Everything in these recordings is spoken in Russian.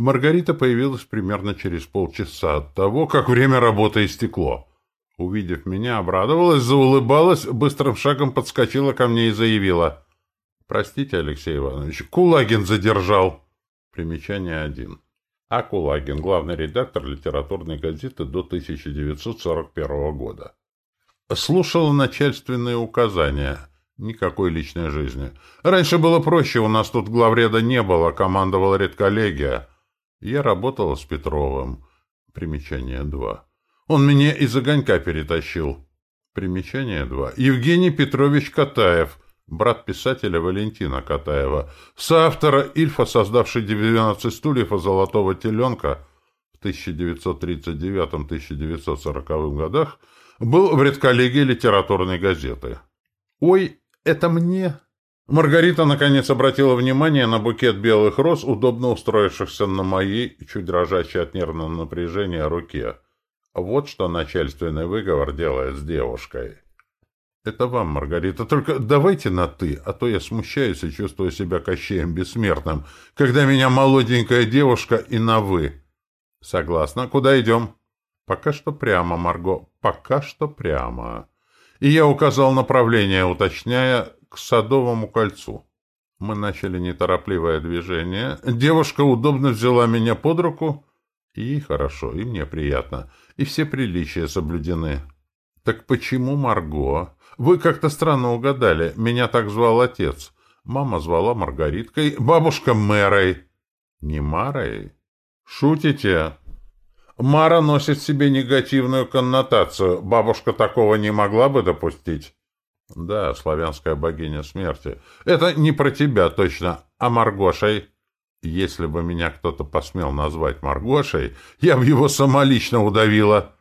Маргарита появилась примерно через полчаса от того, как время работы истекло. Увидев меня, обрадовалась, заулыбалась, быстрым шагом подскочила ко мне и заявила. «Простите, Алексей Иванович, Кулагин задержал». Примечание один. А. Кулагин, главный редактор литературной газеты до 1941 года. Слушал начальственные указания. Никакой личной жизни. Раньше было проще, у нас тут главреда не было, командовала редколлегия. Я работала с Петровым. Примечание 2. Он меня из огонька перетащил. Примечание 2. Евгений Петрович Катаев, брат писателя Валентина Катаева, соавтора Ильфа, создавший 12 стульев и золотого теленка в 1939-1940 годах, был в редколлегии литературной газеты. «Ой, это мне?» Маргарита, наконец, обратила внимание на букет белых роз, удобно устроившихся на моей, чуть дрожащей от нервного напряжения, руке. Вот что начальственный выговор делает с девушкой. Это вам, Маргарита, только давайте на «ты», а то я смущаюсь и чувствую себя кощеем бессмертным, когда меня молоденькая девушка и на «вы». Согласна. Куда идем? Пока что прямо, Марго, пока что прямо. И я указал направление, уточняя, к Садовому кольцу. Мы начали неторопливое движение. Девушка удобно взяла меня под руку. И хорошо, и мне приятно. И все приличия соблюдены. Так почему Марго? Вы как-то странно угадали. Меня так звал отец. Мама звала Маргариткой, бабушка Мэрой. Не Марой? Шутите? Мара носит в себе негативную коннотацию. Бабушка такого не могла бы допустить. Да, славянская богиня смерти. Это не про тебя точно, а Маргошей. Если бы меня кто-то посмел назвать Маргошей, я бы его самолично удавила.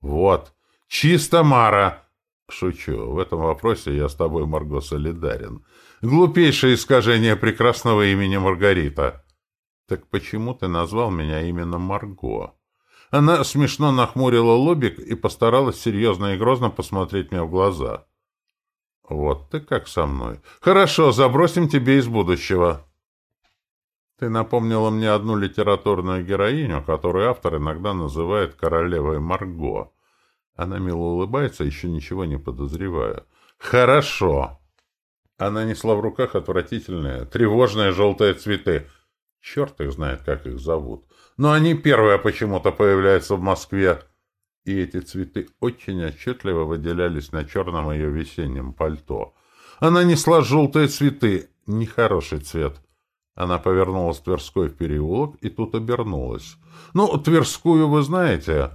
Вот, чисто Мара. Шучу, в этом вопросе я с тобой, Марго, солидарен. Глупейшее искажение прекрасного имени Маргарита. Так почему ты назвал меня именно Марго? Она смешно нахмурила лобик и постаралась серьезно и грозно посмотреть мне в глаза. — вот ты как со мной. Хорошо, забросим тебе из будущего. Ты напомнила мне одну литературную героиню, которую автор иногда называет королевой Марго. Она мило улыбается, еще ничего не подозревая. Хорошо. Она несла в руках отвратительные, тревожные желтые цветы. Черт их знает, как их зовут. Но они первые почему-то появляются в Москве и эти цветы очень отчетливо выделялись на черном ее весеннем пальто. Она несла желтые цветы, нехороший цвет. Она повернулась Тверской в переулок и тут обернулась. Ну, Тверскую вы знаете.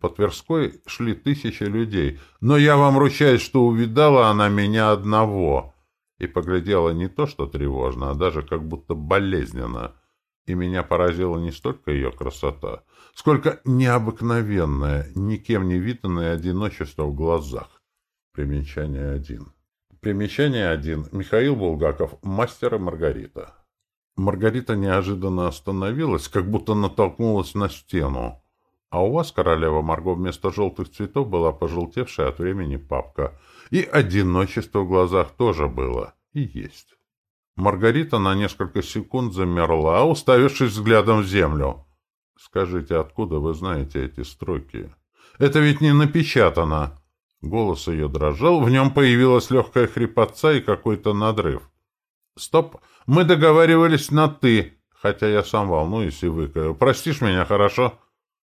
По Тверской шли тысячи людей, но я вам ручаюсь, что увидала она меня одного. И поглядела не то, что тревожно, а даже как будто болезненно. И меня поразила не столько ее красота, сколько необыкновенное, никем не виданное одиночество в глазах. Примечание один. Примечание один. Михаил Булгаков. Мастер и Маргарита. Маргарита неожиданно остановилась, как будто натолкнулась на стену. А у вас, королева Марго, вместо желтых цветов была пожелтевшая от времени папка. И одиночество в глазах тоже было. И есть. Маргарита на несколько секунд замерла, уставившись взглядом в землю. Скажите, откуда вы знаете эти строки? Это ведь не напечатано. Голос ее дрожал, в нем появилась легкая хрипотца и какой-то надрыв. Стоп, мы договаривались на «ты», хотя я сам волнуюсь и выкаю. Простишь меня, хорошо?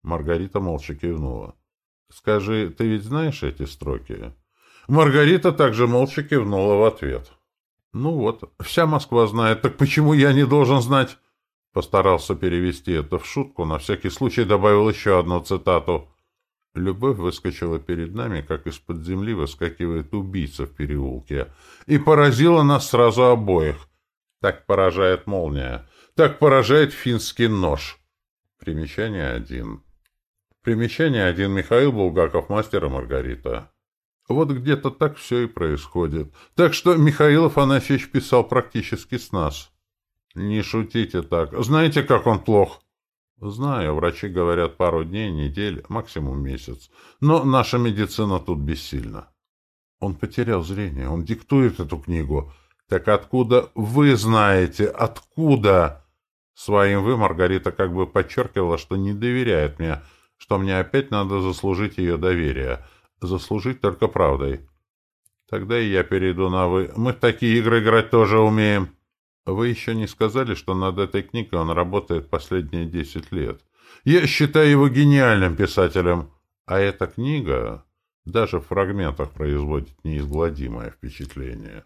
Маргарита молча кивнула. Скажи, ты ведь знаешь эти строки? Маргарита также молча кивнула в ответ. Ну вот, вся Москва знает, так почему я не должен знать? Постарался перевести это в шутку, на всякий случай добавил еще одну цитату. Любовь выскочила перед нами, как из-под земли выскакивает убийца в переулке, и поразила нас сразу обоих. Так поражает молния, так поражает финский нож. Примечание один. Примечание один. Михаил Булгаков, мастер и Маргарита. Вот где-то так все и происходит. Так что Михаил Афанасьевич писал практически с нас. Не шутите так. Знаете, как он плох? Знаю, врачи говорят пару дней, недель, максимум месяц. Но наша медицина тут бессильна. Он потерял зрение, он диктует эту книгу. Так откуда вы знаете? Откуда? Своим «вы» Маргарита как бы подчеркивала, что не доверяет мне, что мне опять надо заслужить ее доверие. Заслужить только правдой. Тогда и я перейду на «вы». Мы такие игры играть тоже умеем. Вы еще не сказали, что над этой книгой он работает последние десять лет. Я считаю его гениальным писателем. А эта книга даже в фрагментах производит неизгладимое впечатление.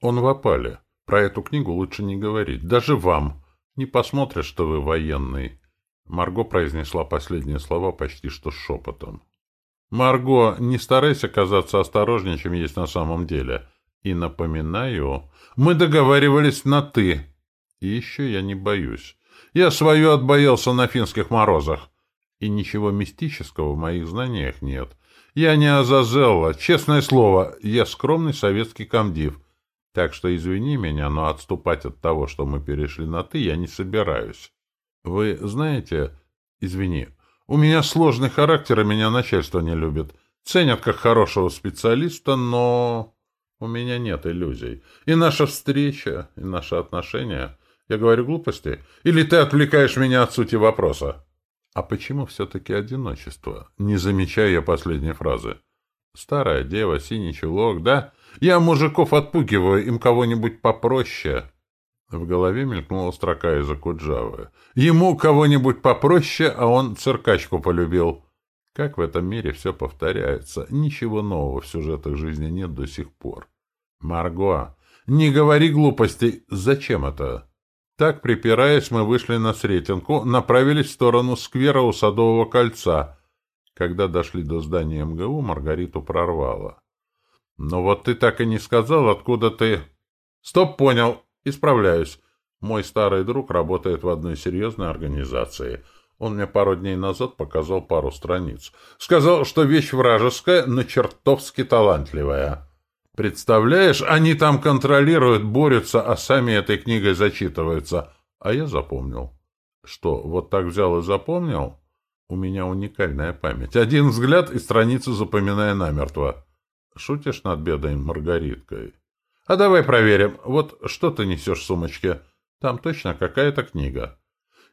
Он в опале. Про эту книгу лучше не говорить. Даже вам. Не посмотрят, что вы военный. Марго произнесла последние слова почти что шепотом. «Марго, не старайся казаться осторожнее, чем есть на самом деле. И напоминаю, мы договаривались на «ты». И еще я не боюсь. Я свое отбоялся на финских морозах. И ничего мистического в моих знаниях нет. Я не Азазелла, честное слово, я скромный советский комдив. Так что извини меня, но отступать от того, что мы перешли на «ты», я не собираюсь. Вы знаете... Извини, у меня сложный характер, и меня начальство не любит. Ценят как хорошего специалиста, но... У меня нет иллюзий. И наша встреча, и наши отношения... Я говорю глупости? Или ты отвлекаешь меня от сути вопроса? А почему все-таки одиночество? Не замечаю я последней фразы. Старая дева, синий чулок, да? Я мужиков отпугиваю, им кого-нибудь попроще. В голове мелькнула строка из Акуджавы. Ему кого-нибудь попроще, а он циркачку полюбил. Как в этом мире все повторяется. Ничего нового в сюжетах жизни нет до сих пор. Марго, не говори глупостей. Зачем это? Так, припираясь, мы вышли на Сретенку, направились в сторону сквера у Садового кольца. Когда дошли до здания МГУ, Маргариту прорвало. «Ну вот ты так и не сказал, откуда ты...» «Стоп, понял. Исправляюсь. Мой старый друг работает в одной серьезной организации. Он мне пару дней назад показал пару страниц. Сказал, что вещь вражеская, но чертовски талантливая. Представляешь, они там контролируют, борются, а сами этой книгой зачитываются. А я запомнил. Что, вот так взял и запомнил? У меня уникальная память. Один взгляд и страницу запоминая намертво. Шутишь над бедой Маргариткой? А давай проверим. Вот что ты несешь в сумочке? Там точно какая-то книга.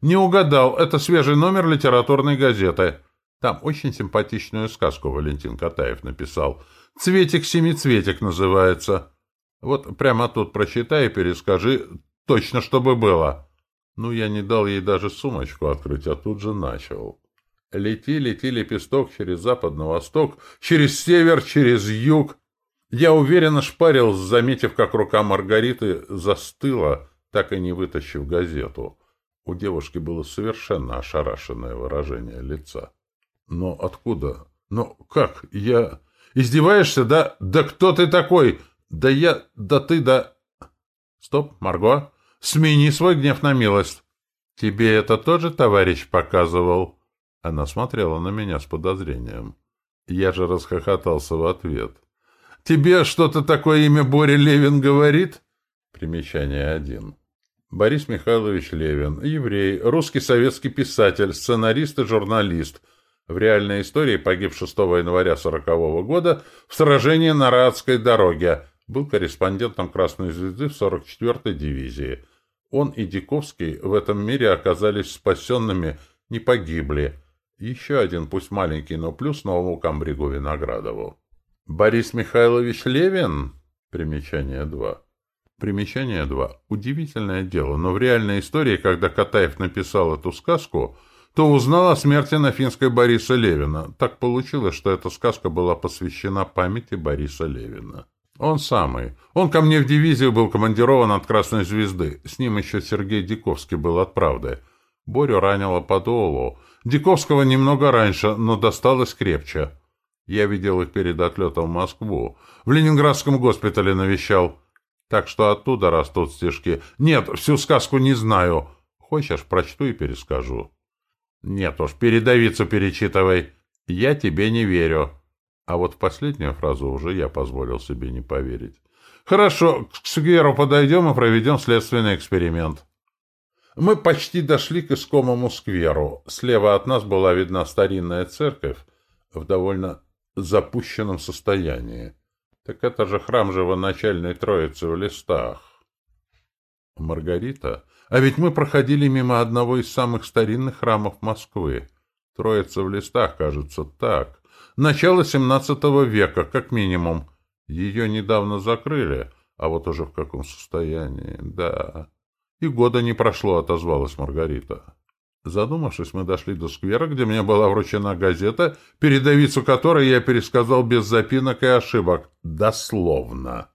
Не угадал. Это свежий номер литературной газеты. Там очень симпатичную сказку Валентин Катаев написал. «Цветик-семицветик» называется. Вот прямо тут прочитай и перескажи точно, чтобы было. Ну, я не дал ей даже сумочку открыть, а тут же начал. Лети, лети, лепесток через запад на восток, через север, через юг. Я уверенно шпарил, заметив, как рука Маргариты застыла, так и не вытащив газету. У девушки было совершенно ошарашенное выражение лица. «Но откуда? Но как? Я... Издеваешься, да? Да кто ты такой? Да я... Да ты, да...» «Стоп, Марго! Смени свой гнев на милость!» «Тебе это тоже товарищ показывал?» Она смотрела на меня с подозрением. Я же расхохотался в ответ. «Тебе что-то такое имя Боря Левин говорит?» Примечание один. Борис Михайлович Левин, еврей, русский советский писатель, сценарист и журналист. В реальной истории погиб 6 января 1940 года в сражении на Раадской дороге. Был корреспондентом Красной Звезды в 44-й дивизии. Он и Диковский в этом мире оказались спасенными, не погибли. Еще один, пусть маленький, но плюс новому комбригу Виноградову. Борис Михайлович Левин? Примечание 2. Примечание 2. Удивительное дело, но в реальной истории, когда Катаев написал эту сказку, то узнал о смерти на финской Бориса Левина. Так получилось, что эта сказка была посвящена памяти Бориса Левина. Он самый. Он ко мне в дивизию был командирован от Красной Звезды. С ним еще Сергей Диковский был от правды. Борю ранило по долу. Диковского немного раньше, но досталось крепче. Я видел их перед отлетом в Москву. В Ленинградском госпитале навещал. Так что оттуда растут стежки. Нет, всю сказку не знаю. Хочешь, прочту и перескажу. Нет уж, передовицу перечитывай. Я тебе не верю. А вот в последнюю фразу уже я позволил себе не поверить. Хорошо, к скверу подойдем и проведем следственный эксперимент. Мы почти дошли к искомому скверу. Слева от нас была видна старинная церковь в довольно запущенном состоянии. Так это же храм живоначальной Троицы в листах. Маргарита, а ведь мы проходили мимо одного из самых старинных храмов Москвы. Троица в листах, кажется, так. Начало XVII века, как минимум. Ее недавно закрыли, а вот уже в каком состоянии, да. И года не прошло, отозвалась Маргарита. Задумавшись, мы дошли до сквера, где мне была вручена газета, передовицу которой я пересказал без запинок и ошибок. Дословно.